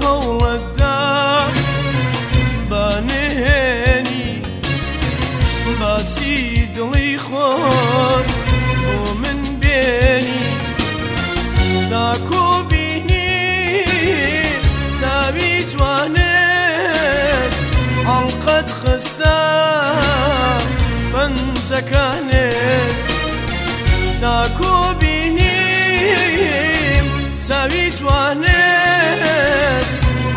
your چاکو بینی ساوی جوانێت هەڵقەت خستا بەنجەکانێت ناکۆ بینیم ساوی جوانێت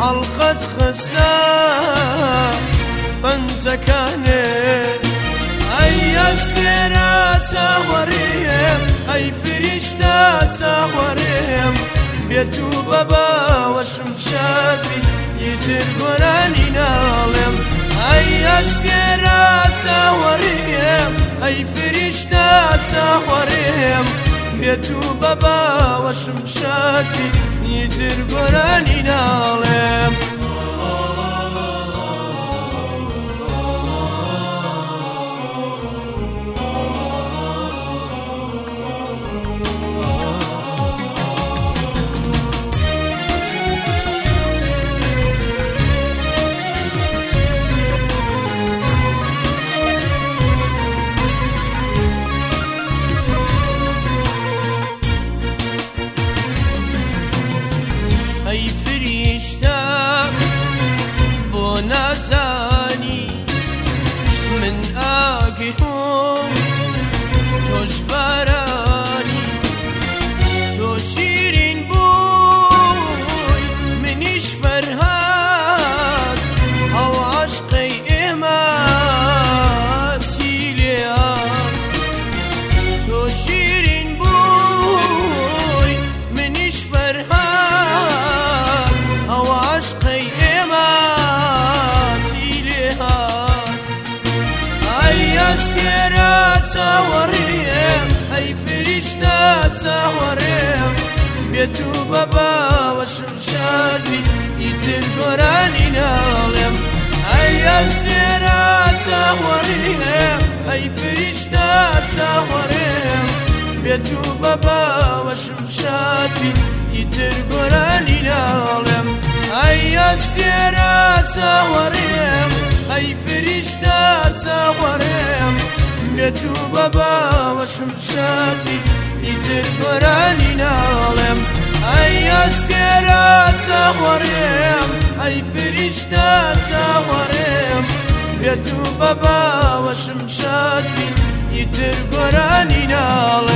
هەڵقەت خستا بەنجەکانێت ئەی ئەستێرە چاوەڕیە ئەیف بێت و بەباوەشم شادبین یتر گۆرانی ناڵێم ئەی ئەس پێرا چاوەڕیم ئەی فریشتا چاوەڕێم بێت و بەباوەشم شادبین یتر گۆرانی ناڵێم dos baroni, dos ئەستێرە چاوەڕێم ئەی فریشتە چاوەڕێم بێت و بەباوەشم شادی ئیتر گۆرانی ناڵێم ئەی ئەستێرە چاوەڕێم ئەی فریشتە چاوەڕێم بێت و بەباوەشم شادی ئیتر گۆرانی ناڵێم ئەی ئەستێرە چاوەڕێم ئەی فریشتە چاوەڕێم بێت و بەباوەشم شادی ئیتر گۆرانی ناڵێم ئەی ئەستێرە چاوەڕێم ئەی فریشتە چاوەڕێم بێت و بەباوەشم شادی ئیتر گۆرانی ناڵێم